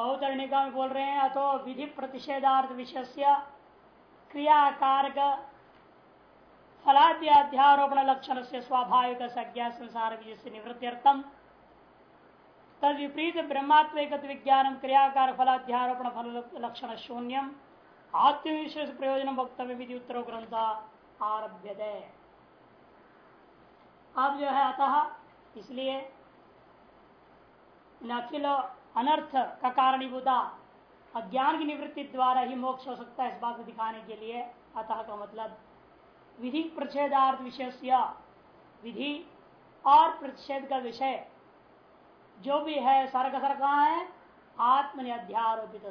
अवतरणिका में बोल रहे हैं अतो विधि प्रतिषेधार्थ विषय क्रियाकारक फलाद्याध्यारोपण लक्षण से स्वाभाविक संज्ञा संसार विजय से निवृत्त्यर्थम तद विपरीत ब्रह्मात्मक विज्ञान क्रियाकार फलाध्यारोपण फल लक्षण शून्यम आत्मविशेष प्रयोजन वक्तव्य विधि उत्तरो ग्रंथ आरभ्य अब जो है अतः इसलिए अखिल अनर्थ का कारणीभूता अज्ञान की निवृत्ति द्वारा ही मोक्ष हो सकता है इस बात को दिखाने के लिए। अतः का मतलब विधि प्रच्छेदार्थ विषय विधि और प्रतिषेध का विषय, जो भी है सारा का सारा कहा है? आत्मनि अध्यारोपित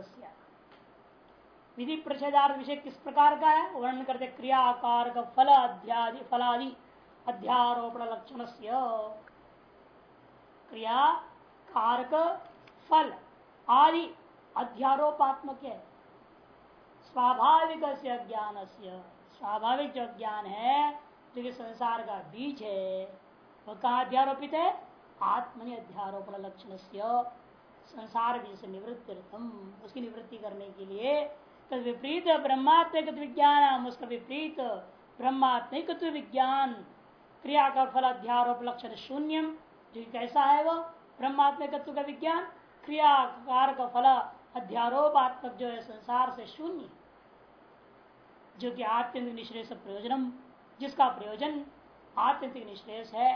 विधि प्रच्छेदार्थ विषय किस प्रकार का है? वर्णन करते क्रिया, आकार का फल, अध्यादि, फलादि, अध्यारोपण लक्षण क्रिया, कारक फल, आदि अध्यारोपात्मक है। स्वाभाविक ज्ञान से स्वाभाविक जो ज्ञान है, जो कि संसार का बीज है, वह कहा अध्यारोपित है? आत्मनि अध्यारोपण लक्षण संसार बीज से निवृत्ति उसकी निवृत्ति करने के लिए तद विपरीत ब्रह्मात्मिक विज्ञान उसका विपरीत ब्रह्मात्मिक विज्ञान। क्रिया का फल अध्यारोप लक्षण शून्यम, जो कैसा है वो ब्रह्मात्मिक का विज्ञान। क्रिया कार का फल अध्यारोपात्मक जो है, संसार से शून्य, जो कि आत्यंतिक निश्रेष प्रयोजनम, जिसका प्रयोजन आत्यंतिक निश्रेष है।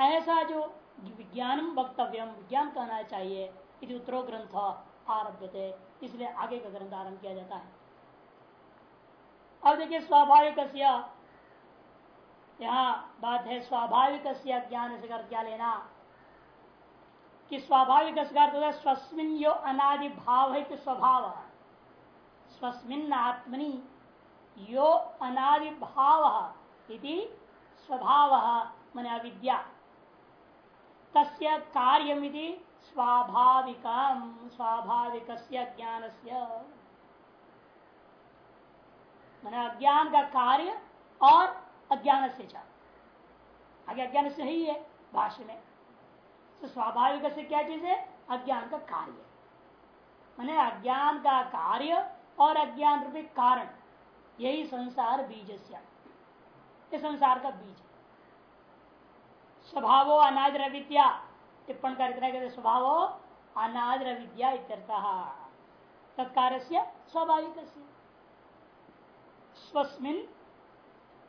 ऐसा जो विज्ञान वक्तव्यम, विज्ञान कहना चाहिए, इति उत्तरो ग्रंथ आरभ्य थे इसलिए आगे का ग्रंथ आरंभ किया जाता है। अब देखिए स्वाभाविक यहाँ बात है स्वाभाविक ज्ञान से कर क्या लेना? कि स्वाभाविक स्वस्मिन यो अनादि भाव है स्वभाव स्वस्मिन आत्मनि यो अनादि भाव स्वभाव मन अविद्या। तस्य कार्यमिति स्वाभाविक स्वाभाविक ज्ञान से मन अज्ञान का कार्य और अज्ञान से आगे अज्ञान से ही है, भाष्य में। तो स्वाभाविक से क्या चीज़ है? अज्ञान का कार्य। मैंने अज्ञान का कार्य और अज्ञान रूपी कारण, यही संसार बीज से संसार का बीज स्वभाव अनाज रविद्या टिप्पण करते स्वभाव अनाज रविद्या तत्कार स्वाभाविक स्वस्मिन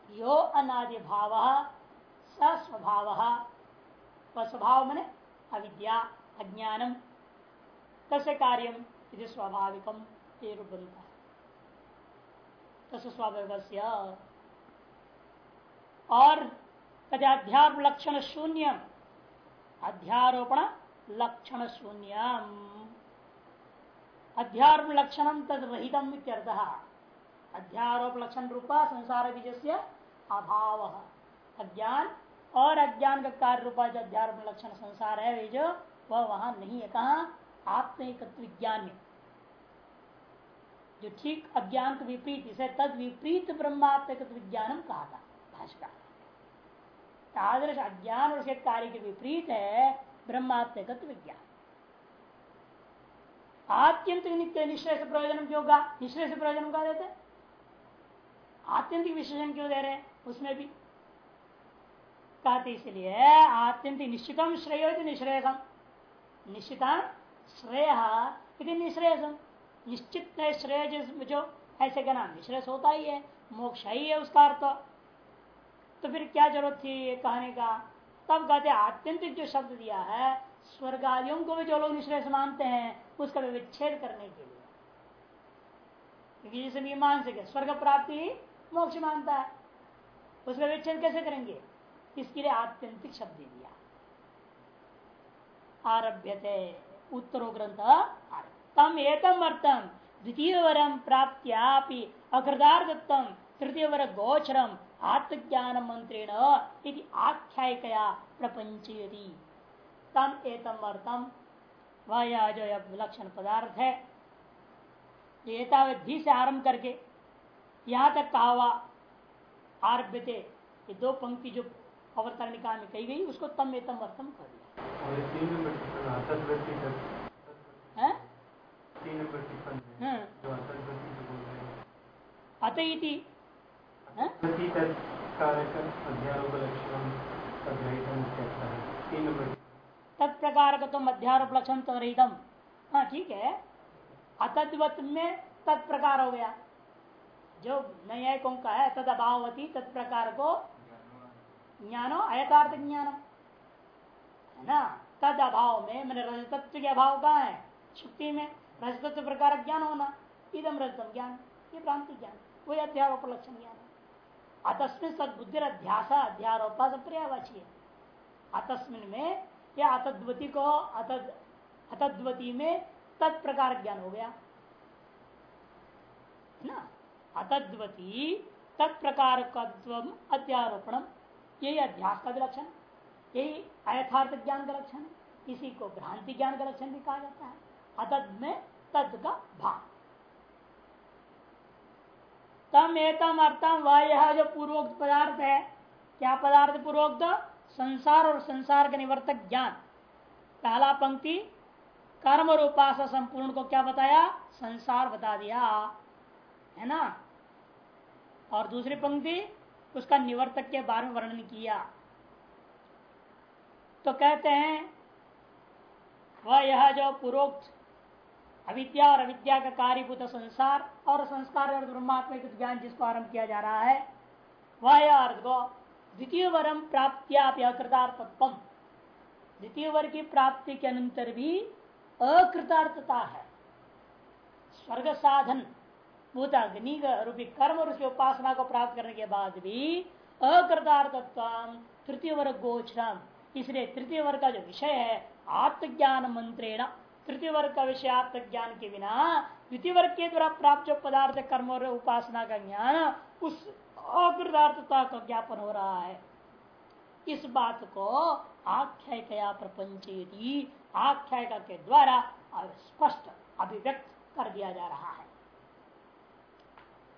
यो अनादि भाव स स्वभाव। स्वभाव मने अविद्या, अज्ञानम। तस्य कार्यम यदि स्वाभाविकम बनता है तस् स्वाभाविक और अध्यात्म लक्षण शून्य अध्यारोपण लक्षण शून्य अध्यात्म लक्षण तद रहित अध्यारोप लक्षण रूपा संसार बीज से अभाव। अज्ञान और अज्ञान का कार्य रूपा जो अध्यात्म लक्षण संसार है, वे जो, वह वहाँ नहीं है। कहा? आत्म विज्ञान में। जो ठीक अज्ञान के विपरीत, इसे तद विपरीत ब्रह्मात्म विज्ञान कहा था भाषा आदर्श अज्ञान और कार्य के विपरीत है ब्रह्मात्मक विज्ञान आत्यंतिक नित्य निश्चय से प्रयोजन क्यों का निश्चय से प्रयोजन का देते आत्यंतिक विशेषण क्यों दे रहे हैं? उसमें भी कहते इसलिए आत्यंतिक निश्चितम श्रेय निश्रेयसम निश्चिता श्रेय यदि निश्रेयसम निश्चित श्रेय जो, ऐसे कहना निश्रेष होता ही है, मोक्ष ही है उसका अर्थ। तो फिर क्या ज़रूरत थी ये कहने का? तब कहते, आत्यंतिक जो शब्द दिया है स्वर्ग आदियों को भी जो लोग निश्रेष मानते हैं, उसका विच्छेद करने के लिए। क्योंकि जैसे मान सके, स्वर्ग प्राप्ति मोक्ष मानता है। उसका विच्छेद कैसे करेंगे? इसके लिए? आत्यंतिक शब्द दे दिया। आरभ्य थे उत्तरो ग्रंथ तम एतम अर्थम द्वितीय वरम प्राप्त्यापि अकृतार्थम तृतीय वर गोचरम आत्मज्ञान मंत्रेण यदि आख्यायिकया प्रपंचयति तम एतम अर्थम वह यह जो लक्षण पदार्थ है एतावधि से आरंभ करके, यहाँ तक कहा हुआ आरभ्य थे ये दो पंक्ति जो अवतरणिका में कही गई उसको तम एतम अर्थम कर दिया। हाँ। हैं अत इति हाँ? अध्यारोप तद्रहितम तत्प्रकार का तो मध्यारोप लक्षण तो रहितम हाँ। ठीक है। अतद्वत में तत्प्रकार हो गया। जो न्यायिकों का है तद अभावती तत्प्रकार को ज्ञानो अयथार्थ ज्ञानम है ना? तद अभाव में, मैंने रजतत्व के अभाव कहा है? शुक्ति में। रजतत्व प्रकार ज्ञान होना। इदम रजतम ज्ञान। ये भ्रांति ज्ञान। वही अध्यारोप लक्षण ज्ञान है। अतस्मिन सदबुद्धि अध्यास, अध्यारोपा पर्यावाची है। अतस्मिन में या अतद्वती को अतद, अतद्वती में तत्प्रकार ज्ञान हो गया। ना? अतद्वती तत्प्रकार अध्यारोपणम यही अध्यास का लक्षण यही अयथार्थ ज्ञान का लक्षण है इसी को भ्रांति ज्ञान का लक्षण भी कहा जाता है। अतद में तद का भाव। तम एतम अर्थम वह यह जो पूर्वोक्त पदार्थ है, क्या पदार्थ पूर्वोक्त? संसार और संसार का निवर्तक ज्ञान। पहला पंक्ति, कर्म और उपासना संपूर्ण को क्या बताया? संसार बता दिया। है ना? और दूसरी पंक्ति उसका निवर्तक के बारे में वर्णन किया। तो कहते हैं, वह यह जो पूर्वोक्त अविद्या और अविद्या का कार्यभूत संसार और संस्कार और ब्रह्मात्मिक ज्ञान जिसको आरंभ किया जा रहा है, वह यह अर्थ को द्वितीय वरम प्राप्तिया अकृतार्थत्व द्वितीय वर्ग की प्राप्ति के अंतर भी अकृतार्थता है। स्वर्ग साधन भूत अग्नि रूपी कर्म और उसकी उपासना को प्राप्त करने के बाद भी अकृतार्थत्व तृतीय वर्ग गोचरम इसलिए तृतीय वर्ग का जो विषय है आत्मज्ञान मंत्रेण तृतीय वर्ग का विषय आत्मज्ञान के बिना द्वितीय वर्ग के द्वारा प्राप्त जो पदार्थ कर्म और उपासना का ज्ञान उस अकृतार्थता का ज्ञापन हो रहा है। इस बात को आख्यायिकया प्रपंचेती, आख्यायिका के द्वारा स्पष्ट अभिव्यक्त कर दिया जा रहा है।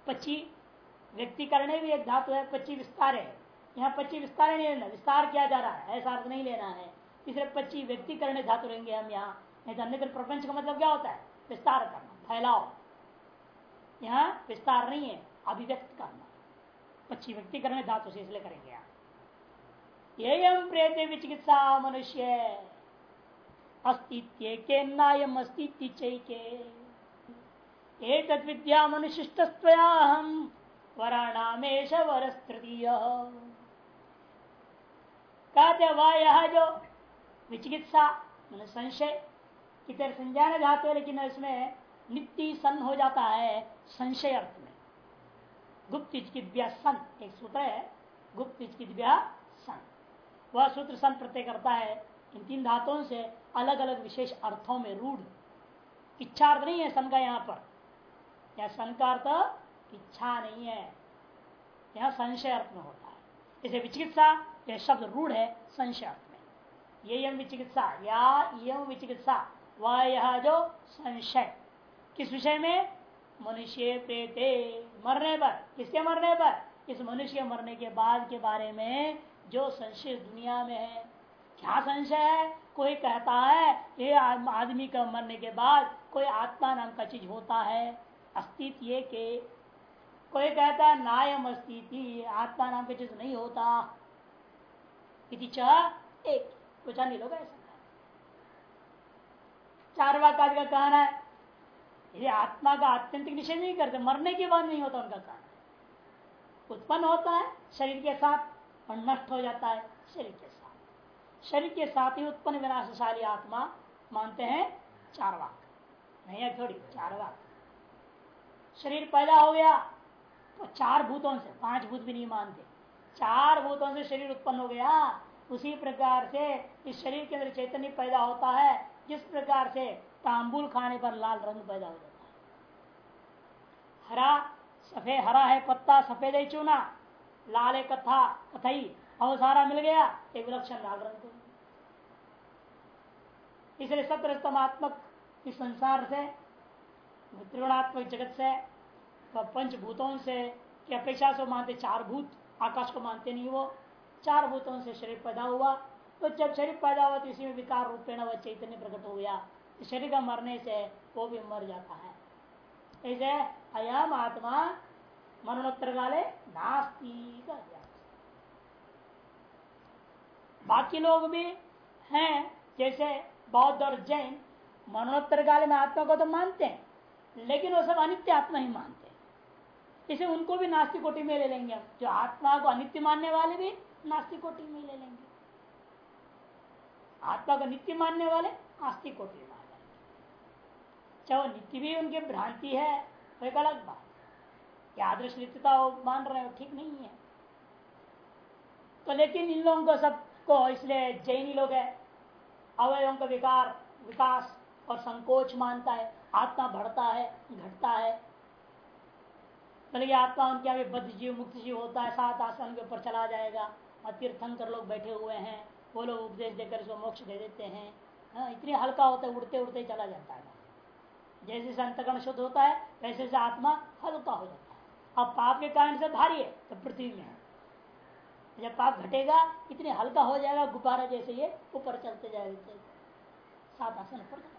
पची व्यक्तिकरण भी एक धातु है, पच्ची विस्तार है। यहाँ पच्ची विस्तार नहीं लेना, विस्तार किया जा रहा है, ऐसा अर्थ नहीं लेना है। तीसरे, पच्ची व्यक्तिकरण धातु रहेंगे हम यहाँ। नहीं तो अन्य प्रपंच का मतलब क्या होता है? विस्तार करना, फैलाव। यहाँ विस्तार नहीं है, अभिव्यक्त करना। पच्ची व्यक्तिकरण धातु से इसलिए करेंगे ये प्रेत विचिकित्सा मनुष्य। अस्तित्व के नायम अस्तित्व चैके एक विद्या मनुशिष्टस्वयाहम वराणामेश वर तृतीय कहते वह यह जो विचिकित्सा मैंने संशय की तरह संज्ञान जाते हैं, लेकिन इसमें नित्य सन हो जाता है संशय अर्थ में। गुप्त चिकित्या सन एक सूत्र है, गुप्त चिकित्या सन वह सूत्र सन प्रत्यय करता है, इन तीन धातुओं से अलग अलग विशेष अर्थों में रूढ़। इच्छा अर्थ नहीं है सन का यहाँ पर। यह सन का अर्थ इच्छा नहीं है। यह संशय अर्थ में होता है। इसे विचिकित्सा, यह शब्द रूढ़ है संशय अर्थ में। ये यम विचिकित्सा, या यम विचिकित्सा वह यह जो संशय। किस विषय में? मनुष्य प्रेते, मरने पर। किसके मरने पर? इस मनुष्य के मरने के बाद के बारे में जो संशय दुनिया में है। क्या संशय है? कोई कहता है, ये आदमी का मरने के बाद कोई आत्मा नाम का चीज़ होता है। अस्तित्व ये के कोई कहता है, नायम अस्तित्व आत्मा नाम की चीज़ नहीं होता। इति एक। कुछ अन्य लोग ऐसा चार वाक्य का कहना है, ये आत्मा का आत्यंतिक निषेध नहीं करते, मरने के बाद नहीं होता उनका कहना उत्पन्न होता है शरीर के साथ और नष्ट हो जाता है शरीर के साथ। शरीर के साथ ही उत्पन्न विनाशशाली आत्मा मानते हैं चार वाक नहीं है थोड़ी, चार वाक शरीर पैदा हो गया। तो चार भूतों से, पाँच भूत भी नहीं मानते। चार भूतों से शरीर उत्पन्न हो गया। उसी प्रकार से इस शरीर के अंदर चैतन्य पैदा होता है, जिस प्रकार से तांबुल खाने पर लाल रंग पैदा हो जाता है। हरा सफ़ेद हरा है पत्ता, सफ़ेद है चूना, लाल है कथा, कथई और सारा मिल गया, एक विलक्षण लाल रंग इसलिए सत्रस्तमात्मक इस संसार से त्रिगुणात्मक जगत से पंचभूतों से की अपेक्षा से मानते, चार भूत, आकाश को मानते नहीं वो। चार भूतों से शरीर पैदा हुआ। तो जब शरीर पैदा हुआ तो इसी में विकार रूपेण व चैतन्य प्रकट हो गया। शरीर का मरने से वो भी मर जाता है। ऐसे अयम आत्मा मरणोत्तर काले नास्ती का बाकी लोग भी हैं, जैसे बौद्ध और जैन, मरणोत्तर काल में आत्मा को तो मानते हैं, लेकिन वो सब अनित्य आत्मा ही मानते इसे उनको भी नास्तिक कोटि में ले लेंगे जो आत्मा को अनित्य मानने वाले भी नास्ति कोटि में ले लेंगे। आत्मा को नित्य मानने वाले आस्तिक कोटि में मान लेंगे चाहे नित्य भी उनकी भ्रांति है वो एक अलग बात क्या आदर्श नित्यता मान रहे हो? ठीक नहीं है। तो लेकिन इन लोगों को सबको, इसलिए जैनी लोग है, अवयवों का विकार, विकास और संकोच मानता है। आत्मा बढ़ता है, घटता है बल्कि आत्मा उनके यहाँ बद्ध जीव मुक्त जीव होता है सात आसन के ऊपर चला जाएगा और तीर्थंकर लोग बैठे हुए हैं वो लोग उपदेश देकर उसको मोक्ष दे देते हैं। हाँ इतनी हल्का होता है उड़ते उड़ते चला जाता है। जैसे जैसे अंतकरण शुद्ध होता है वैसे वैसे आत्मा हल्का हो जाता है। अब पाप के कारण से भारी है तो पृथ्वी में है। जब पाप घटेगा इतने हल्का हो जाएगा गुब्बारा जैसे ये ऊपर चलते जाएगा। सात आसन ऊपर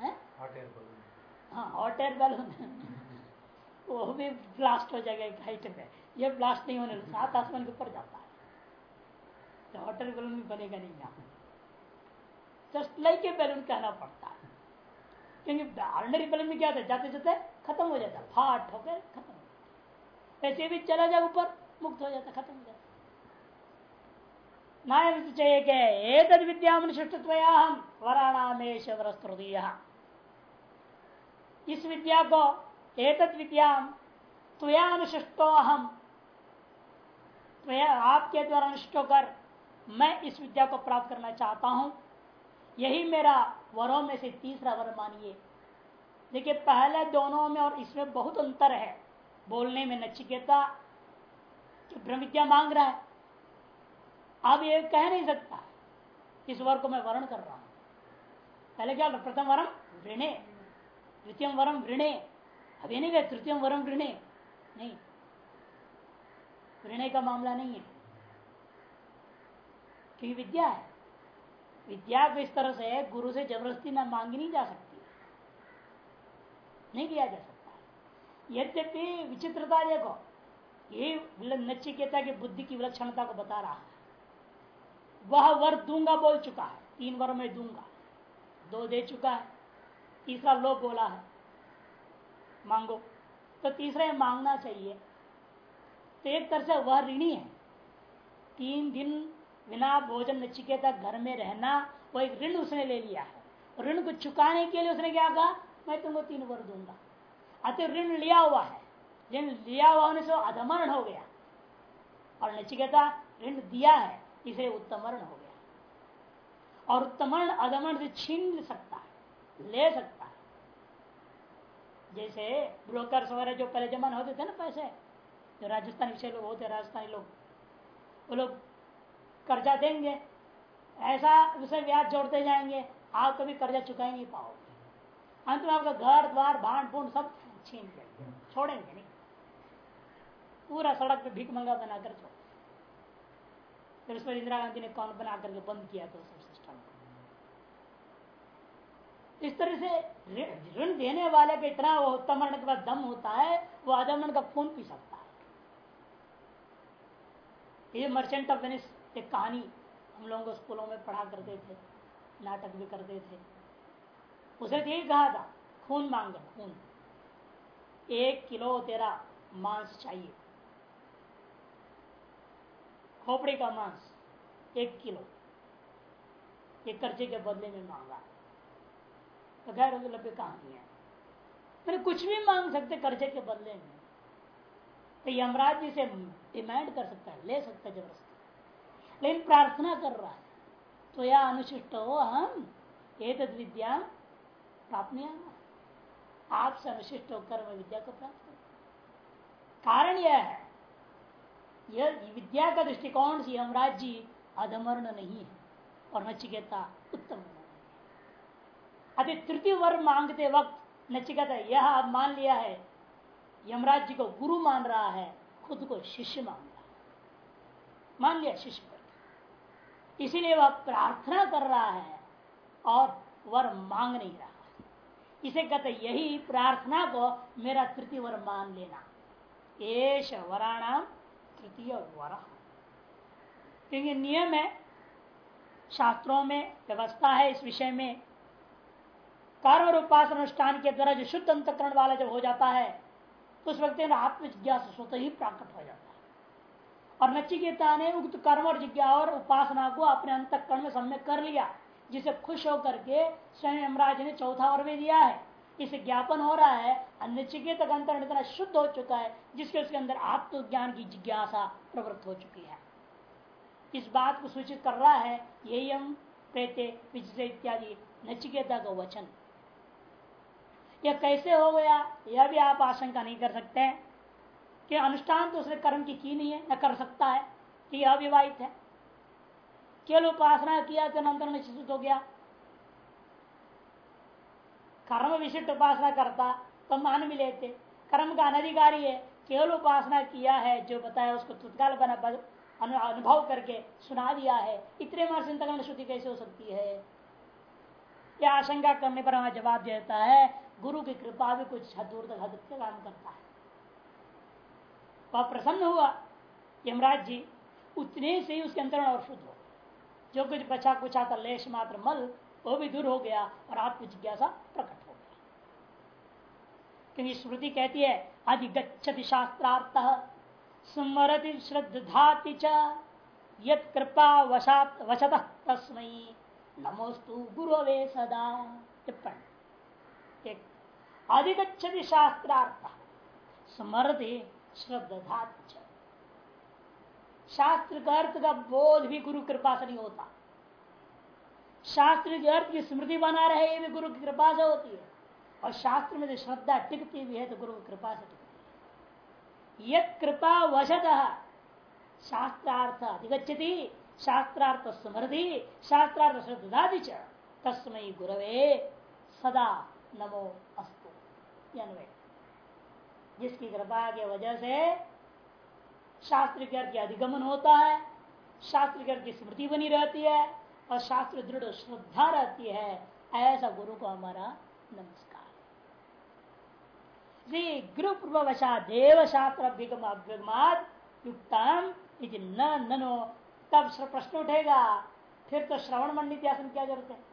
हाँ? हॉट एयर बैलून वो भी ब्लास्ट हो जाएगा एक हाइट पे। ये ब्लास्ट नहीं होने सात आसमान के ऊपर जाता है। तो एयर बैलून भी बनेगा नहीं यहाँ जस्ट लाइक ए बैलून कहना पड़ता है। क्योंकि ऑर्डनरी बैलून में क्या है? जाते जाते खत्म हो जाता फाट होकर खत्म हो ऐसे भी चला जाए ऊपर, मुक्त हो जाता खत्म हो जाता नायम चाहिए कि एक विद्या हम वराणामेश इस विद्या को अनुशिष्टो अहम। आपके द्वारा अनुष्ट कर। मैं इस विद्या को प्राप्त करना चाहता हूँ। यही मेरा वरों में से तीसरा वर मानिए। देखिए, पहले दोनों में और इसमें बहुत अंतर है। बोलने में नचिकेता कि ब्रह्म विद्या मांग रहा है। अब ये कह नहीं सकता। इस वर को मैं वर्ण कर रहा हूँ। पहले क्या प्रथम वरम वृणे। द्वितीय वरम ऋणे अब ये नहीं कह तृतीय वरम ऋणे नहीं। ऋणय का मामला नहीं है। क्योंकि विद्या है। विद्या को इस तरह से गुरु से ज़बरदस्ती ना मांगी नहीं जा सकती। नहीं किया जा सकता। यद्यपि विचित्रता देखो, ये नचिकेता की बुद्धि की विलक्षणता को बता रहा है। वह वर दूँगा बोल चुका है, तीन वर में दूँगा। दो दे चुका है, तीसरा लोग बोला है। मांगो। तो तीसरा मांगना चाहिए। तो एक तरह से वह ऋणी है। तीन दिन बिना भोजन नचिकेता घर में रहना, वो एक ऋण उसने ले लिया है। ऋण को चुकाने के लिए उसने क्या कहा? मैं तुमको तीन वर दूँगा। अतः ऋण लिया हुआ है। ऋण लिया हुआ होने से अधमरण हो गया। और नचिकेता ऋण दिया है, इसे उत्तमरण हो गया। और उत्तमरण अधमरण से छीन सकता है, ले सकता जैसे ब्रोकर वगैरह जो पहले जमाने होते थे ना पैसे, जो राजस्थानी विषय लोग होते राजस्थानी लोग, वो लोग कर्जा देंगे, ऐसा उसे ब्याज जोड़ते जाएँगे, आप कभी कर्जा चुका ही नहीं पाओगे। अंत में आपका घर, द्वार भाण भूण सब छीन लेंगे छोड़ेंगे नहीं। पूरा सड़क पे भीख मंगा बनाकर छोड़। फिर उस पर इंदिरा गांधी ने कौन बना करके बंद किया था सब इस तरह से ऋण देने वाले का इतना वो के बाद दम होता है, वो अदमरण का खून पी सकता है। ये मर्चेंट ऑफ़ वेनिस एक कहानी हम लोगों को स्कूलों में पढ़ा करते थे, नाटक भी करते थे। उसे तो यही कहा था, खून मांग, खून। एक किलो तेरा मांस चाहिए। खोपड़ी का मांस, एक किलो। एक कर्जे के बदले में मांगा। तो खैर लंबी कहानी है। मैंने कुछ भी मांग सकते कर्जे के बदले में। तो यमराज जी से डिमांड कर सकता है, ले सकता है ज़बरदस्ती। लेकिन प्रार्थना कर रहा है तो यह अनुशिष्ट हो हम एक विद्या प्राप्त नहीं आना आपसे अनुशिष्ट होकर मैं विद्या को प्राप्त कर। कारण यह है यह विद्या का दृष्टिकोण से यमराज जी अधमर्ण नहीं है, और नचिकेता उत्तम अति तृतीय वर्ग मांगते वक्त नचिकेता, यह अब मान लिया है, यमराज जी को गुरु मान रहा है, खुद को शिष्य मान रहा है। मान लिया शिष्य इसीलिए वह प्रार्थना कर रहा है और वर मांग नहीं रहा इसे कहते यही प्रार्थना को मेरा तृतीय वर मान लेना। एश वराणाम तृतीय वर। क्योंकि नियम है, शास्त्रों में व्यवस्था है, इस विषय में कर्म उपासन अनुष्ठान के द्वारा जो शुद्ध अंतकरण वाला जब हो जाता है तो उस व्यक्ति में आत्मजिज्ञास स्वतः ही प्राकट हो जाता है। और नचिकेता ने उक्त कर्म और जिज्ञा और उपासना को अपने अंतकरण में सम्यक कर लिया, जिसे खुश होकर के स्वयं यमराज ने चौथा और में दिया है। इसे ज्ञापन हो रहा है अनिचिकेत का अंतर इतना शुद्ध हो चुका है, जिसके उसके अंदर आत्मज्ञान की जिज्ञासा प्रवृत्त हो चुकी है। इस बात को सूचित कर रहा है यही हम प्रेते इत्यादि नचिकेता का वचन। यह कैसे हो गया, यह भी आप आशंका नहीं कर सकते कि अनुष्ठान तो उसने कर्म की की नहीं है, न कर सकता है, कि अविवाहित है। केवल उपासना किया तो अंतर निश्चित हो गया? कर्म विशिष्ट उपासना करता तो मान भी लेते। कर्म का अनधिकारी है केवल उपासना किया है, जो बताया उसको तत्काल बना अनुभव करके सुना दिया है। इतने मार चिंतन श्रुति कैसे हो सकती है? यह आशंका करने पर हमारा जवाब देता है गुरु की कृपा भी कुछ दूर तक हद काम करता है। वह प्रसन्न हुआ यमराज जी, उतने से ही उसके अंतरण और शुद्ध हो जो कुछ बचा कुचा था लेश मात्र, मल, वो भी दूर हो गया और आत्म जिज्ञासा प्रकट हो गया। क्योंकि स्मृति कहती है अधिगछति शास्त्रार्थ, स्मरति श्रद्धाति च, यत कृपा वशात, वशत तस्मयी नमोस्तु गुरवे सदा। टिप्पण। एक अधिगछति शास्त्रार्थ स्मरति श्रद्धाति शास्त्र का अर्थ का बोध भी गुरु कृपा से नहीं होता। शास्त्र के अर्थ की स्मृति बना रहे, ये भी गुरु की कृपा से होती है। और शास्त्र में जो श्रद्धा टिकती भी है तो गुरु की कृपा से टिकती है। यद कृपा वशत, शास्त्रार्थ अधिगछति शास्त्रार्थ स्मृति शास्त्रार्थ श्रद्धादि तस्मय गुरवे, सदा नमो अस्तु। जिसकी कृपा के वजह से शास्त्र के अर्थ अधिगमन होता है शास्त्र के अर्थ की स्मृति बनी रहती है, और शास्त्र दृढ़ श्रद्धा रहती है, ऐसा गुरु को हमारा नमस्कार। गुरु पूर्ववशा देव शास्त्र न ननो। तब प्रश्न उठेगा। फिर तो श्रवण मंडित आसन क्या ज़रूरत है।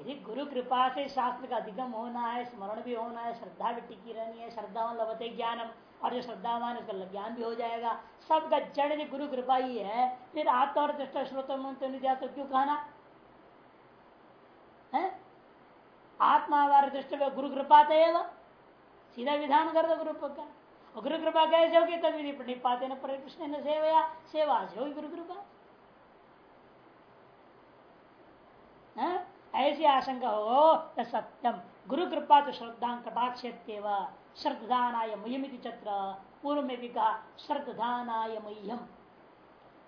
यदि गुरु कृपा से शास्त्र का अधिगम होना है, स्मरण भी होना है, श्रद्धा भी टिकी रहनी है श्रद्धा लभते ज्ञानम, और जो श्रद्धावान उसका ज्ञान भी हो जाएगा। सबका जड़ भी गुरु कृपा ही है, फिर आत्म और दृष्ट श्रोत मंत्र तो क्यों कहना है? आत्मा दृष्टि गुरु कृपा सीधा विधान कर दो गुरु का। गुरु कृपा कैसे होगी? तब विधि निपाते न ने, सेवया, सेवा से होगी गुरु कृपा ऐसी आशंका हो तो सत्यम। गुरु कृपा तो श्रद्धा कटाक्ष श्रद्धानाय मयमिति चक्र पूर्व में भी कहा श्रद्धानाय मह्यम।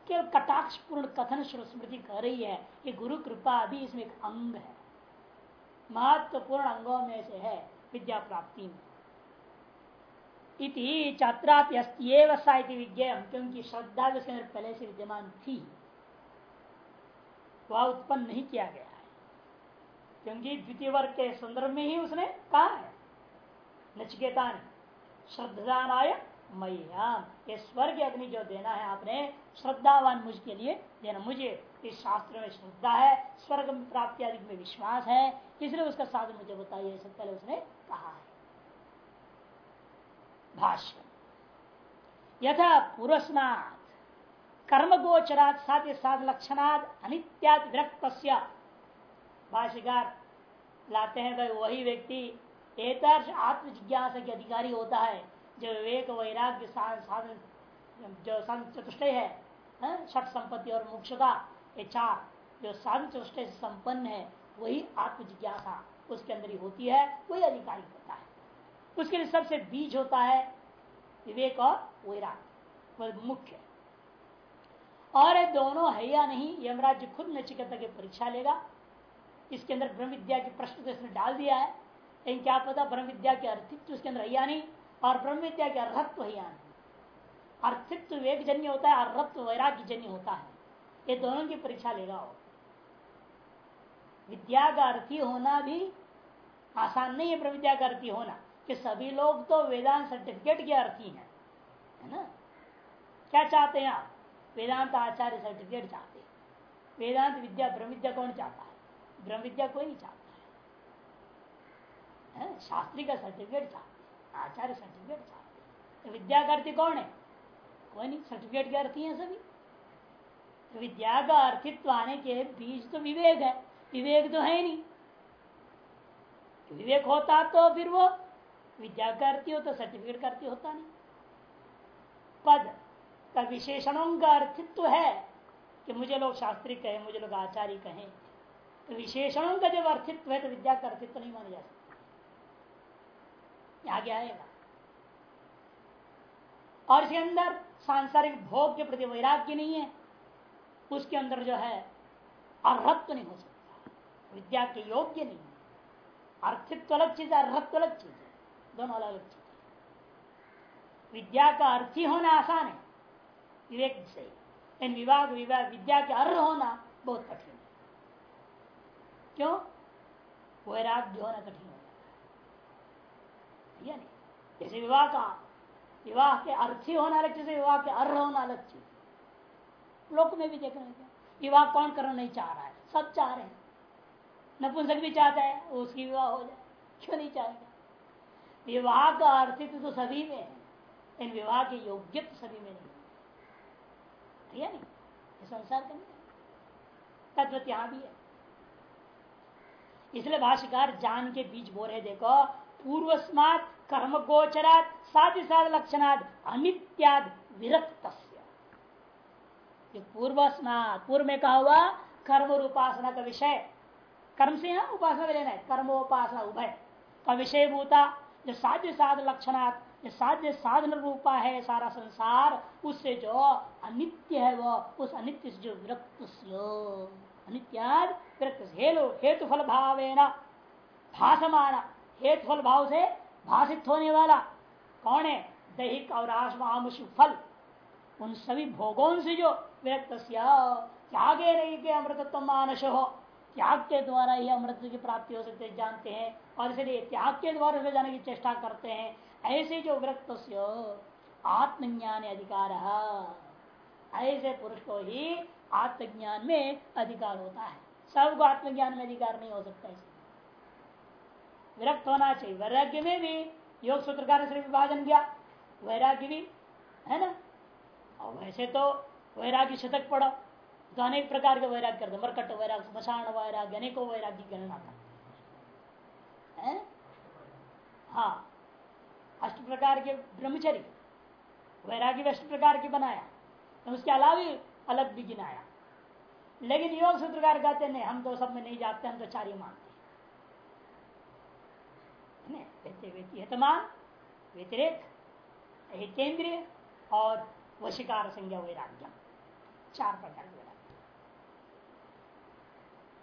केवल कटाक्ष पूर्ण कथन स्मृति कर रही है कि गुरु कृपा भी इसमें एक अंग है। महत्वपूर्ण अंगों में से है विद्या प्राप्ति में। इति छात्राप्यस्त्यव विज्ञम क्योंकि श्रद्धा अंदर पहले से विद्यमान थी। वह उत्पन्न नहीं किया गया। क्योंकि द्वितीय वर्ग के संदर्भ में ही उसने कहा है। नचकेता ने श्रद्धानाय मैयाम ये स्वर्ग अग्नि जो देना है आपने, श्रद्धावान मुझ के लिए देना। मुझे इस शास्त्र में श्रद्धा है, स्वर्ग प्राप्ति आदि में विश्वास है, इसलिए उसका साधन मुझे बताइए, ऐसा पहले उसने कहा है। भाष्य, यथा पूर्वस्मात कर्म गोचरात साध्य साध लक्षणाद अनित्याद विरक्त भाष्यकार लाते हैं भाई वही व्यक्ति एतर्श आत्मजिज्ञासा के अधिकारी होता है, जो विवेक, वैराग्य साधन जो चतुष्टय है छठ संपत्ति और मोक्ष का ये चार जो साधन चतुष्टय से संपन्न है, वही आत्मजिज्ञासा उसके अंदर ही होती है, वही अधिकारी होता है। उसके लिए सबसे बीज होता है विवेक और वैराग्य मुख्य और दोनों है या नहीं, यमराज खुद नचिकता की परीक्षा लेगा। इसके अंदर ब्रह्म विद्या के प्रश्न को इसने डाल दिया है। लेकिन क्या पता ब्रह्म विद्या के अर्थित्व उसके अंदर या नहीं? और ब्रह्म विद्या के अर्हत्व या नहीं? अर्थित्व वेग जन्य होता है, अर्हत्व वैराग्य जन्य होता है। ये दोनों की परीक्षा लेगा वो विद्या का अर्थी होना भी आसान नहीं है प्रविद्या अर्थी होना। कि सभी लोग तो वेदांत सर्टिफिकेट के अर्थी हैं, है ना? क्या चाहते हैं आप? वेदांत आचार्य सर्टिफिकेट चाहते हैं। वेदांत विद्या ब्रह्म विद्या कौन चाहता है? ब्रह्म विद्या कोई नहीं चाहता है? शास्त्री का सर्टिफिकेट चाहते आचार्य सर्टिफिकेट चाहते तो विद्या का अर्थी कौन है? कोई नहीं सर्टिफिकेट के अर्थी है सभी? तो विद्या का अर्थित्व आने के बीच तो विवेक है। विवेक तो है नहीं। विवेक होता तो फिर वो विद्या करती हो तो सर्टिफिकेट करती होता नहीं। पद का विशेषणों का अर्थित्व है कि मुझे लोग शास्त्री कहें, मुझे लोग आचार्य कहें। विशेषणों का जब अर्थित्व है तो विद्या का अर्थित्व नहीं माना जा सकता। आगे आएगा और इसके अंदर सांसारिक भोग के प्रति वैराग्य नहीं है। उसके अंदर जो है, अर्हत्व नहीं हो सकता। विद्या के योग्य नहीं है। अर्थित्व अलग चीज़ है, अर्हत्व अलग चीज़ है। दोनों अलग अलग चीज़ है। विद्या का अर्थी होना आसान है। विवेक से। विवाह विवाह विद्या के अर्ह होना बहुत कठिन क्यों? वैराग्य होना कठिन हो जाता है। नहीं। जैसे विवाह का विवाह के अर्थी होना अलग चीज़ विवाह के अर्ह होना अलग चीज़। लोक में भी देखना क्या? विवाह कौन करना नहीं चाह रहा है? सब चाह रहे हैं। नपुंसक भी चाहता है उसकी विवाह हो जाए। क्यों नहीं चाहेगा? विवाह का अर्थित्व तो सभी में है, लेकिन विवाह के योग्य तो सभी में नहीं है। नहीं, ये संसार का नहीं तत्व यहाँ भी है। इसलिए भाष्यकार जान के बीच बोल रहे, देखो पूर्व स्मात कर्म गोचरात साथ ही साथ लक्षणाद, अनित्याद विरक्त पूर्वस्मात, पूर्व में कहा हुआ कर्म और उपासना का विषय। कर्म से यहाँ उपासना लेना है कर्म उपासना उभय। का विषय भूता, जो साध्य साध लक्षणात्, जो साध्य साधन रूपा है सारा संसार, उससे जो अनित्य है वो, उस अनित्य से जो विरक्त अनित्याद हेतु फल भाव भाषमाना हेतु फल भाव से भाषित होने वाला कौन है? दैहिक और आशमामुष फल। उन सभी भोगों से जो विरक्त त्यागे नहीं के अमृतत्व मानस हो त्याग के द्वारा ही अमृत की प्राप्ति हो सकते जानते हैं। और इसलिए त्याग के द्वारा उसमें जाने की चेष्टा करते हैं। ऐसे जो वृत्त आत्मज्ञान अधिकार। ऐसे पुरुष को ही आत्मज्ञान में अधिकार होता है। सबको आत्मज्ञान में अधिकार नहीं हो सकता इसे विरक्त होना चाहिए। वैराग्य में भी योग सूत्रकार से विभाजन किया। वैराग्य भी, है ना? और वैसे तो वैराग्य शतक पढ़ो तो अनेक प्रकार के वैराग्य करते मरकट वैराग स्मशान वैराग्य, अनेकों वैराग्य गणना करते हैं। अष्ट प्रकार के ब्रह्मचर्य। वैराग्य भी अष्ट प्रकार के बनाया। तो उसके अलावा अलग भी गिनाया। लेकिन योग सूत्रकार कहते नहीं, हम तो सब में नहीं जाते, हम तो चार ही मानते हितमान व्यतिरेक हितेंद्रिय और वशिकार संज्ञा वैराग्य चार प्रकार के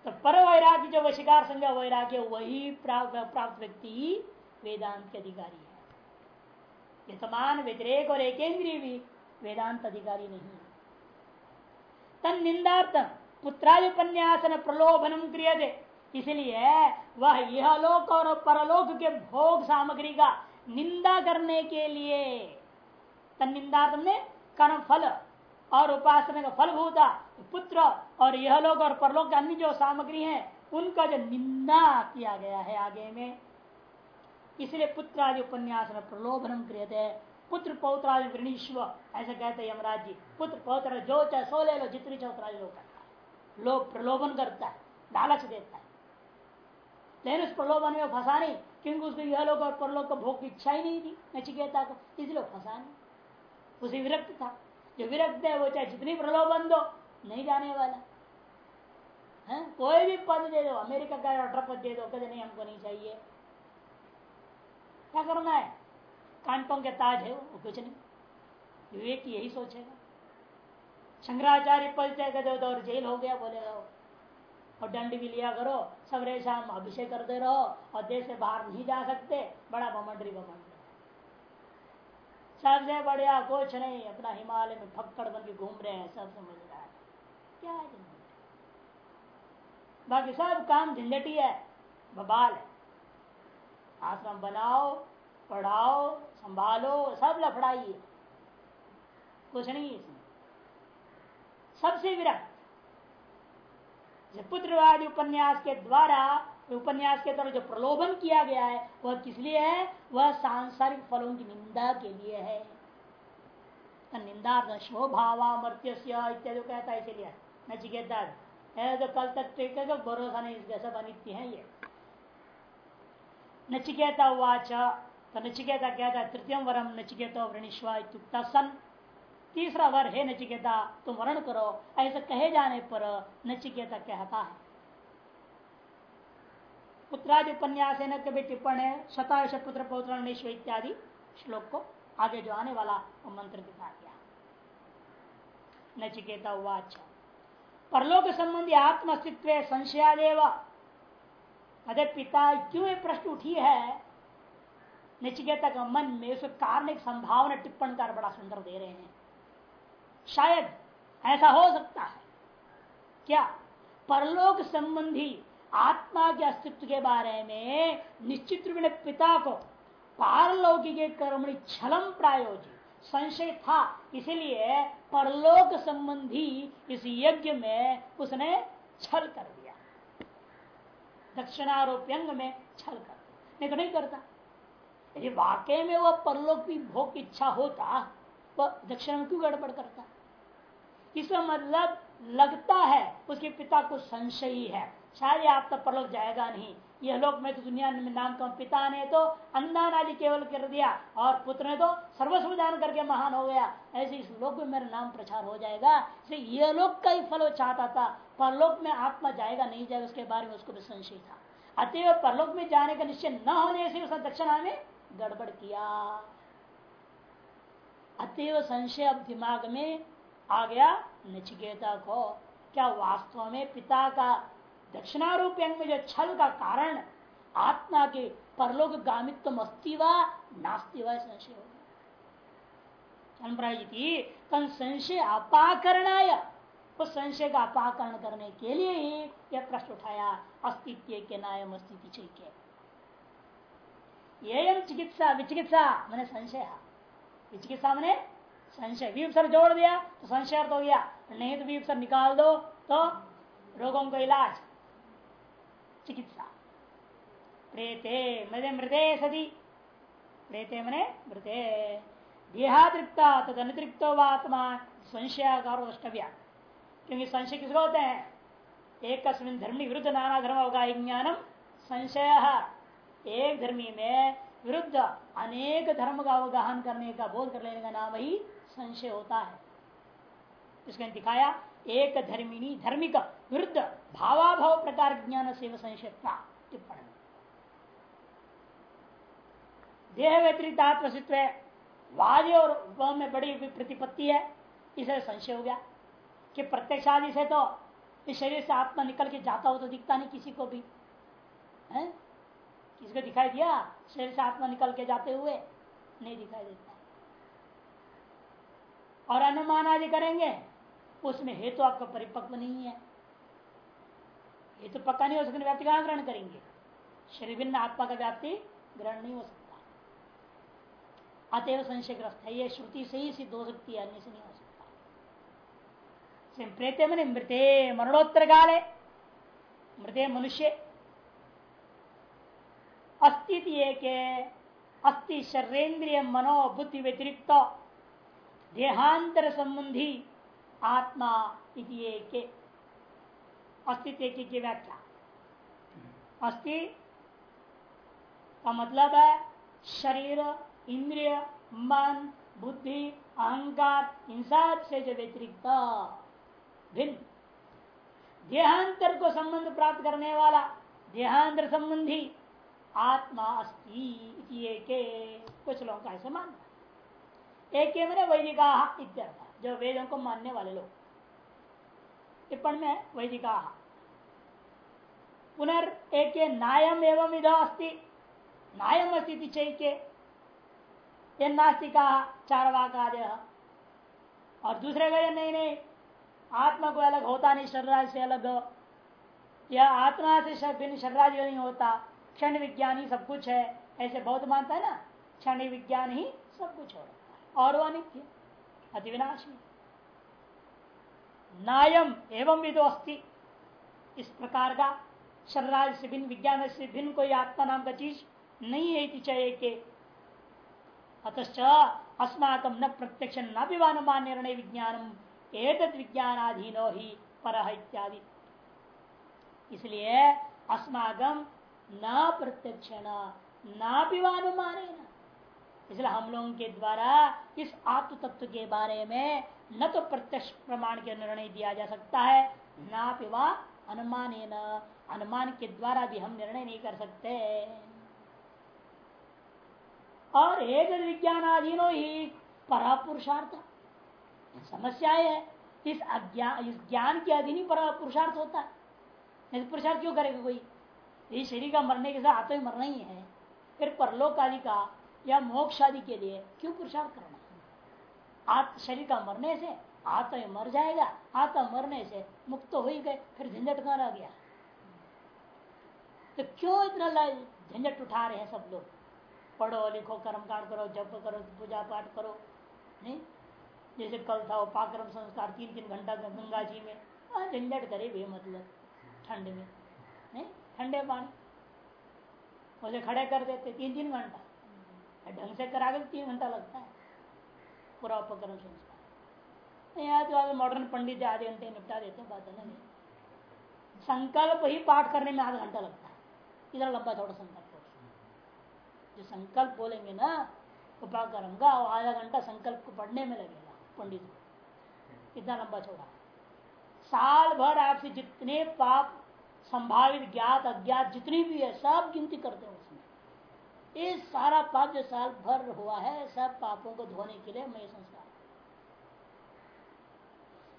तो पर वैराग्य जो वशिकार संज्ञा वैराग्य, वही प्राप्त व्यक्ति वेदांत के अधिकारी है। समान व्यतिरेक और एकेंद्रीय भी वेदांत अधिकारी नहीं है। तन निंदार्थ पुत्रादिपन्यासन प्रलोभनम क्रिय इसलिए वह यह लोक और परलोक के भोग सामग्री का निंदा करने के लिए तन निंदार्थ में कर्म फल और उपासना का फल भूता पुत्र और यह लोग और परलोक के अन्य जो सामग्री है, उनका जो निंदा किया गया है आगे में। इसलिए पुत्र आदि उपन्यास में प्रलोभन क्रिय पुत्र पौत्र आदि वृणीश्व ऐसे कहते हैं यमराज जी। पुत्र पौत्र जो चाहे सो ले लो, जितनी चौतराज लोग लोग प्रलोभन करता है, लालच देता है। लेकिन उस प्रलोभन में फंसा नहीं, क्योंकि उसको यह लोग और परलोक का भोग की इच्छा ही नहीं थी, नचिकेता को, इसलिए फंसा नहीं। उसे विरक्त था। जो विरक्त है, वो चाहे जितनी प्रलोभन दो, नहीं जाने वाला। है? कोई भी पद दे दो, अमेरिका का अठारह पद दे दो, कहते, नहीं, हमको नहीं चाहिए। क्या करना है? कांटों के ताज है वो कुछ नहीं। विवेक यही सोचेगा। शंकराचार्य चाहे दो तो और जेल हो गया बोलेगा वो और दंड भी लिया करो सब शाम अभिषेक करते रहो, और देश से बाहर नहीं जा सकते। बड़ा बमंडरी बमंड। सबसे बढ़िया कुछ नहीं, अपना हिमालय में फक्कड़ बन के घूम रहे हैं, सब समझ रहा है। क्या बाकी सब काम झंझटी है, बबाल है। आश्रम बनाओ, पढ़ाओ, संभालो, सब लफड़ाई कुछ नहीं इसमें। सबसे विरक्त पुत्रवादी उपन्यास के द्वारा, उपन्यास के द्वारा जो प्रलोभन किया गया है, वह किस लिए है? वह सांसारिक फलों की निंदा के लिए है। निंदा शोभावामर्त्य इत्यादि कहता है, इसीलिए नचिकेता तो कल तक ठीक है भरोसा नहीं, इसका सब अनित्य है ये। नचिकेता वाच तो नचिकेता कहता है, तृतीय वरम नचिकेता वृणिश्वा सन। तीसरा वर, है नचिकेता, तुम वर्ण करो। ऐसा कहे जाने पर नचिकेता कहता है। पुत्रादि उपन्यास है न कभी टिप्पण है, शतायुष पुत्र पौत्र इत्यादि श्लोक को आगे जो आने वाला वो मंत्र दिखा गया नचिकेता हुआ अच्छा परलोक संबंधी आत्म अस्तित्व संशयादेव। अरे पिता, क्यों ये प्रश्न उठी है? नचिकेता का मन में उसके कारण, एक संभावना टिप्पण कर बड़ा सुंदर दे रहे हैं। शायद ऐसा हो सकता है। क्या परलोक संबंधी आत्मा के अस्तित्व के बारे में निश्चित रूप पिता को पारलौकिक कर्मणि छलम प्रायोजित संशय था, इसलिए परलोक संबंधी इस यज्ञ में उसने छल कर दिया। दक्षिणारोप्यंग में छल कर दिया। नहीं तो नहीं करता। यदि वाकई में वह परलोक की भोग की इच्छा होता, वह दक्षिण में क्यों गड़बड़ करता? इसका मतलब लगता है उसके पिता को संशय ही। शायद आप तक परलोक जाएगा नहीं। यह लोक में तो दुनिया में नाम का पिता ने तो अंधानादि केवल कर दिया और पुत्र ने तो सर्वस्व दान करके महान हो गया। ऐसे इस लोक में मेरा नाम प्रचार हो जाएगा। इसे यह लोक का ही फल वो चाहता था। परलोक में आत्मा जाएगा नहीं, जाएगा उसके बारे में उसको भी संशय था। अतएव परलोक में जाने का निश्चय न होने से उसने दक्षिणा में गड़बड़ किया। अतएव संशय अब दिमाग में आ गया, नचिकेता को, क्या वास्तव में पिता का दक्षिणारूप अंग में जो छल का कारण, आत्मा के परलोक गामित्व अस्तिवा नास्तिवा संशय हो गया? संशय अपाकरणाय। उस संशय का अपाकरण करने के लिए ही यह प्रश्न उठाया, अस्तित्व के नायम अस्तित्व के। ये चिकित्सा, विचिकित्सा, मैंने संशय। विचिकित्सा मैंने संशय। वीपसर जोड़ दिया तो संशय अर्थ हो गया। नहीं तो वीपसर निकाल दो तो रोगों का इलाज, चिकित्सा। प्रेते मृदे मृदे सदी प्रेते मने मृदे देहातिरिक्ता तद अतिरिक्त आत्मा। संशयाकार द्रष्टव्या। क्योंकि संशय किसको होते हैं? एक धर्मी विरुद्ध नाना धर्म होगा ज्ञानम संशय। एक धर्मी में विरुद्ध अनेक धर्म का अवगाहन करने का, बोध कर लेने का नाम ही संशय होता है इसके दिखाया, एक धर्मिनी धर्मिक विरुद्ध भावाभाव प्रकार ज्ञान से संशय टिप्पण। देह व्यतिरिक्त आत्मसित्व वाद्य और उपम में बड़ी प्रतिपत्ति है। इसे संशय हो गया कि प्रत्यक्ष आदि से तो इस शरीर से आत्मा निकल के जाता हो तो दिखता नहीं किसी को भी। है? किसी को दिखाई दिया? शरीर से आत्मा निकल के जाते हुए नहीं दिखाई देता। और अनुमान आदि करेंगे, उसमें हेतु तो आपका परिपक्व नहीं है। ये तो पक्का नहीं हो सकता, व्याप्ति कहाँ ग्रहण करेंगे? शरीर भिन्न, आत्मा का व्याप्ति ग्रहण नहीं हो सकता। अतएव संशयग्रस्त है, ये श्रुति से ही सिद्ध हो सकती है, अन्य से नहीं हो सकता। प्रेते मैंने मृते, मरणोत्तर काले, मृते मनुष्य। अस्तित्व एक अस्ति शरीन्द्रिय मनो बुद्धि व्यतिरिक्त। देहांतर संबंधी आत्मा के अस्तित्व की व्याख्या। अस्थि का मतलब है शरीर, इंद्रिय, मन, बुद्धि, अहंकार, इन सबसे जो व्यतिरिक्त भिन्न। देहांतर को संबंध प्राप्त करने वाला देहांतर संबंधी आत्मा अस्थि अस्ति कुछ लोगों का ऐसे मानना। एक मैंने वैदिका इत्यर्थ जो वेदों को मानने वाले लोग। टिप्पण में वैदिका पुनर् एक नायम एवं इधो अस्ति नायम अस्थिति चैके। ये नास्तिका चार वाकादय और दूसरे का नहीं नहीं। आत्मा को अलग होता नहीं, शरीर से अलग। या आत्मा से भिन्न शरीर नहीं होता। क्षण विज्ञान ही सब कुछ है। ऐसे बहुत मानता है ना, क्षण विज्ञान ही सब कुछ हो रखा है। और वो अनित्य अतिविनाशी नायम एवं विदो अस्थि इस प्रकार का शरीर से भिन्न, विज्ञान से भिन्न कोई आत्मा नाम का चीज़ नहीं है चय के। अतश्च अस्माकम न प्रत्यक्ष न विवानुमान निर्णय विज्ञान एक विज्ञानाधीनो ही पर इत्यादि। इसलिए अस्मागम न प्रत्यक्ष न विवानुमान इसलिए हम लोगों के द्वारा इस आत्म तत्व के बारे में न तो प्रत्यक्ष प्रमाण के निर्णय दिया जा सकता है, ना पिवा अनुमान अनुमान के द्वारा भी हम निर्णय नहीं कर सकते। और एक विज्ञानाधीनो ही परा पुरुषार्थ समस्या है, इस अज्ञान इस ज्ञान के अधीन ही परा पुरुषार्थ होता है। पुरुषार्थ क्यों करेगा कोई? ये शरीर का मरने के साथ आत्मा ही मरना ही है। फिर परलोक आदि का या मोक्ष आदि के लिए क्यों पुरुषार्थ करना? आत्म शरीर का मरने से आत्मा मर जाएगा। आत्मा मरने से मुक्त तो हो ही गए, फिर झंझट कहाँ रह गया? तो क्यों इतना झंझट उठा रहे हैं सब लोग? पढ़ो, लिखो, कर्म कांड करो, जप करो, पूजा पाठ करो। नहीं? जैसे कल था वो पाक्रम संस्कार तीन तीन घंटा गंगा जी में। झंझट करे भी मतलब ठंड में। नहीं? ठंडे पानी। उसे खड़े कर देते तीन तीन घंटा। ढंग से करा के तीन घंटा लगता है। पूरा उपकरण संस्कार। यहाँ तो मॉडर्न पंडित आधे घंटे निपटा देते हैं, बात अलग है। संकल्प ही पाठ करने में आधा घंटा लगता है। इधर लंबा थोड़ा संकल्प जो संकल्प बोलेंगे ना उपाकर्म का आधा घंटा संकल्प को पढ़ने में लगेगा, पंडित को इतना लंबा छोड़ा। साल भर आपसे जितने पाप संभावित, ज्ञात, अज्ञात, जितनी भी है, सब गिनती करते हैं। ये सारा पाप जो साल भर हुआ है, सब पापों को धोने के लिए मैं संस्कार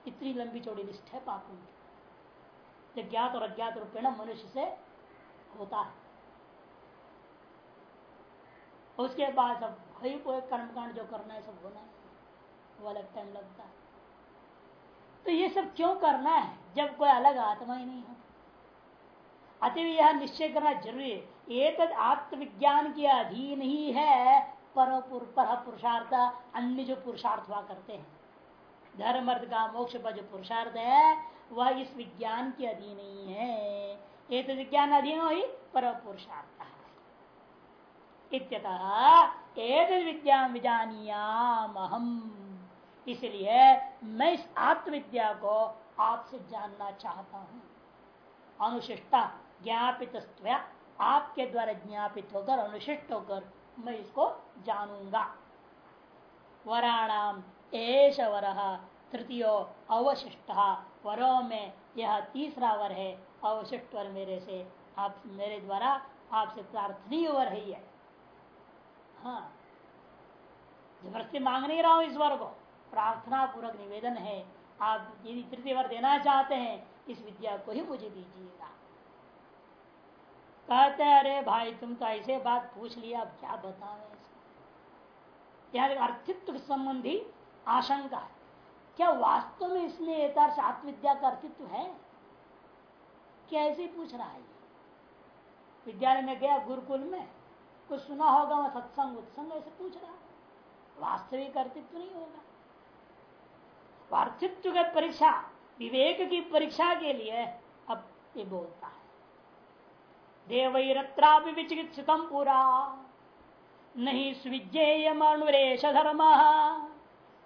इतनी लंबी चौड़ी लिस्ट है पापों की जो ज्ञात और अज्ञात रूपेण मनुष्य से होता है। उसके बाद सब वही कोई कर्मकांड जो करना है, सब होना है। वो अलग टाइम लगता है। तो ये सब क्यों करना है? जब कोई अलग आत्मा ही नहीं हो अतः यह निश्चय करना ज़रूरी है एक आत्मविज्ञान के अधीन ही है पर पुरुषार्थ, अन्य जो पुरुषार्थ हुआ करते हैं। धर्म, अर्थ का मोक्ष पर जो पुरुषार्थ है, वह इस विज्ञान के अधीन ही। है एक विज्ञान अधीन हो ही पर पुरुषार्थ एक विद्या विजानियाम हम इसलिए मैं इस आत्मविद्या को आपसे जानना चाहता हूँ। अनुशिष्टा ज्ञापित आपके द्वारा ज्ञापित होकर अनुशिष्ट होकर मैं इसको जानूँगा। वराणाम एश वर तृतीय अवशिष्ट। वरों में यह तीसरा वर है, अवशिष्ट वर मेरे से, आप, मेरे द्वारा आपसे प्रार्थनीय वर है हाँ। ज़बरदस्ती मांग नहीं रहा हूँ इस वर को। प्रार्थना पूर्वक निवेदन है, आप यदि तृतीय वर देना चाहते हैं, इस विद्या को ही मुझे दीजिएगा। कहते हैं, अरे भाई, तुम तो ऐसे बात पूछ लिया, अब क्या बतावे अर्थित्व संबंधी आशंका है। क्या वास्तव में इसमें यथार्थ आत्मविद्या का अर्थित्व है? क्या ऐसे पूछ रहा है विद्यालय में गया, गुरुकुल में, कुछ सुना होगा, वहाँ सत्संग, उत्संग ऐसे पूछ रहा वास्तविक अर्थित्व नहीं होगा। अर्थित्व की परीक्षा, विवेक की परीक्षा के लिए अब ये बोलता है। देवैरत्रा विचिकित्सित पूरा। नहीं स्विज्ञेय मनुरेश धर्म।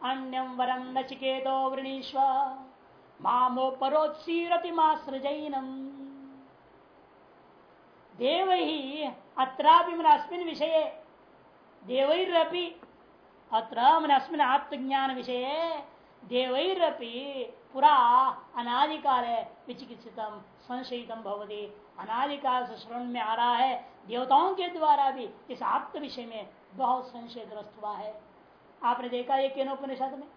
अन्यम वरम नचिकेतो वृणीश्व मामो परोत्सीरति मासृजैनम देव ही अत्रापि विषय, देवैरपि अत्र अस्मिन आत्मज्ञान विषय देवैरपि पुरा अनादिकाल विचिकित्सित, संशयित भवती। अनादिकाल से श्रवण में आ रहा है। देवताओं के द्वारा भी इस आत्म विषय में बहुत संशय ग्रस्त हुआ है। आपने देखा ये केनोपनिषद में?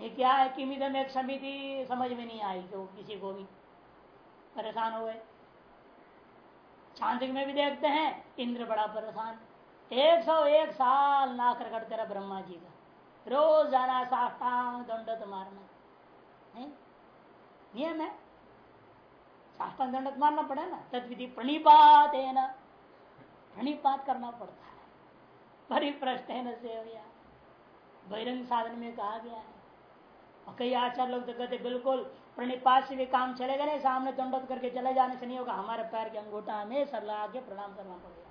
ये क्या है? कि में एक समिति? समझ में नहीं आई तो किसी को भी। परेशान हुए चांदिक में भी देखते हैं। इंद्र बड़ा परेशान। एक सौ एक साल नाकर करते रहा ब्रह्मा जी का। रोज जाना साष्टांग दंडत मारना। नियम है। साष्टांग दंड मानना पड़े ना। तद विधि प्रणिपात है ना प्रणिपात करना पड़ता है। परिप्रष्ट है न से बहिरंग साधन में कहा गया है। और कई आचार लोग तो कहते, बिल्कुल प्रणिपात से भी काम चलेगा नहीं, सामने दंडत करके चले जाने से नहीं होगा। हमारे पैर के अंगूठा में सर लगा के प्रणाम करना पड़ेगा।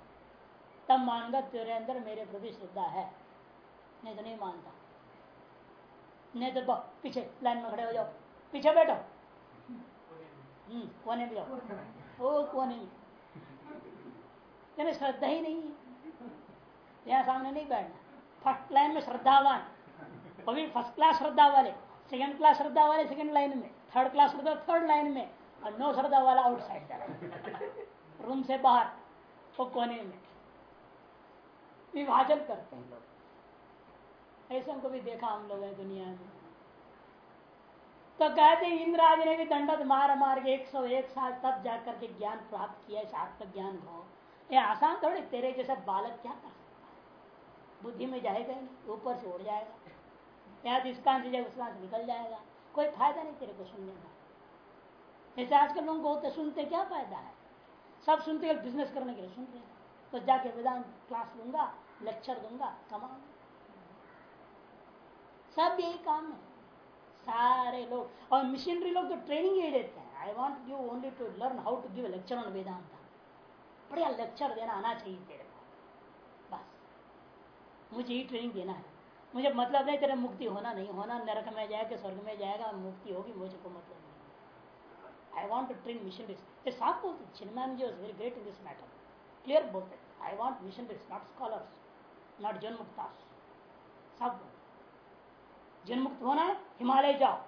तब मानगा तेरे अंदर मेरे प्रति श्रद्धा है। नहीं तो नहीं मानता। नहीं तो पीछे लाइन में खड़े हो जाओ। पीछे बैठो। कोने में जाओ ओ, कोने में श्रद्धा ही नहीं है। यहाँ सामने नहीं बैठना। फ़र्स्ट लाइन में श्रद्धावान। वो भी फ़र्स्ट क्लास श्रद्धा वाले सेकंड क्लास श्रद्धा वाले सेकंड लाइन में थर्ड क्लास श्रद्धा थर्ड लाइन में, और नो श्रद्धा वाला आउटसाइड रूम से बाहर वो कोने में। विभाजन करते हैं लोग। ऐसे हमको भी देखा हम लोग दुनिया में। तो कहते इंद्राज ने भी दंडत मार मार के एक सौ एक साल तब जाकर के ज्ञान प्राप्त किया आत्म ज्ञान को। ये आसान थोड़े, तेरे जैसा बालक क्या कर बुद्धि में जाएगा ऊपर से उड़ जाएगा। या तो इसका से उसका से निकल जाएगा। कोई फ़ायदा नहीं तेरे को सुनने का। जैसे आजकल लोगों को होते सुनते, क्या फ़ायदा है? सब सुनते बिज़नेस करने के लिए सुन रहे हैं। तो जाके वेदांत क्लास लूँगा लेक्चर दूँगा कमा सब यही काम है। सारे लोग, और मिशनरी लोग तो ट्रेनिंग ही देते हैं। I want you only to learn how to give lecture on Vedanta बढ़िया लेक्चर देना आना चाहिए तेरे को। बस। मुझे ही ट्रेनिंग देना है। मुझे मतलब नहीं तेरे मुक्ति होना नहीं। होना नरक में जाएगा, स्वर्ग में जाएगा, मुक्ति होगी, मुझे को मतलब नहीं। I want to train mission ये साफ़ बोलते चिन्मैन ji was very great in this matter clear बोलते I want mission not scholars not जन मुक्तास सब जन मुक्त होना है, हिमालय जाओ।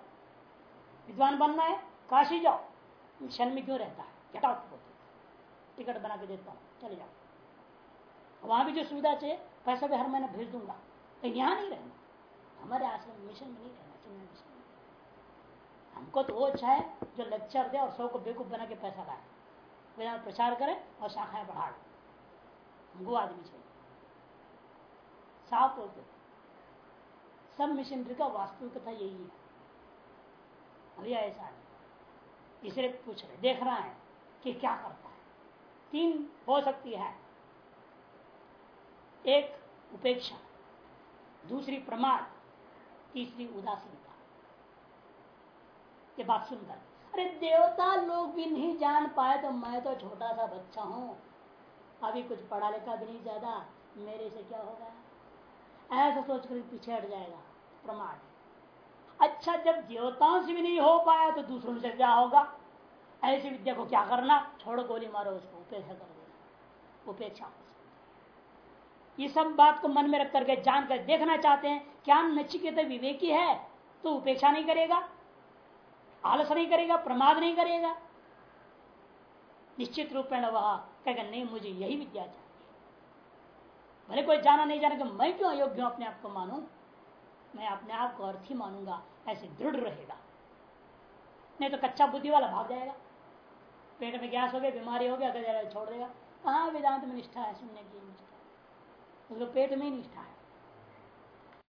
विद्वान बनना है, काशी जाओ। मिशन में क्यों रहता है? बोलते टिकट बना के देता हूँ, चले जाओ। वहाँ भी जो सुविधा चाहिए, पैसा भी हर महीने भेज दूँगा। लेकिन यहाँ नहीं रहना। हमारे आश्रम मिशन में नहीं रहना चिन्ह मिशन हमको तो वो अच्छा है, जो लेक्चर दे और सौ को बेकूफ बना के पैसा लाए। वेदांत प्रचार करे और शाखाएँ बढ़ा हमको आदमी चाहिए। साफ़ बोलते सब मिशनरी का वास्तविकता यही है। अभी ऐसा है इसलिए पूछ रहे, देख रहा है कि क्या करता है। तीन हो सकती है। एक उपेक्षा, दूसरी प्रमाद, तीसरी उदासीनता। ये बात सुनकर, अरे देवता लोग भी नहीं जान पाए तो मैं तो छोटा सा बच्चा हूँ। अभी कुछ पढ़ा लिखा भी नहीं, ज़्यादा मेरे से क्या होगा? ऐसा सोचकर पीछे हट जाएगा। प्रमाद अच्छा जब देवताओं से भी नहीं हो पाया तो दूसरों से क्या होगा? ऐसी विद्या को क्या करना? छोड़ो, गोली मारो उसको, उपेक्षा कर। देना उपेक्षा ये सब बात को मन में रख करके जान कर देखना चाहते हैं, क्या नचिकेत विवेकी है तो उपेक्षा नहीं करेगा, आलस नहीं करेगा, प्रमाद नहीं करेगा। निश्चित रूप में वह कहेगा, नहीं, मुझे यही विद्या चाहिए। भले कोई जाना नहीं जाना कि मैं क्यों अयोग्य अपने आप को मानू? मैं अपने आप को अर्थी मानूँगा, ऐसे दृढ़ रहेगा। नहीं तो कच्चा बुद्धि वाला भाग जाएगा। पेट में गैस हो गया, बीमारी हो गया छोड़ देगा। कहा वेदांत में निष्ठा है सुनने की? निष्ठा उसको पेट में ही निष्ठा है।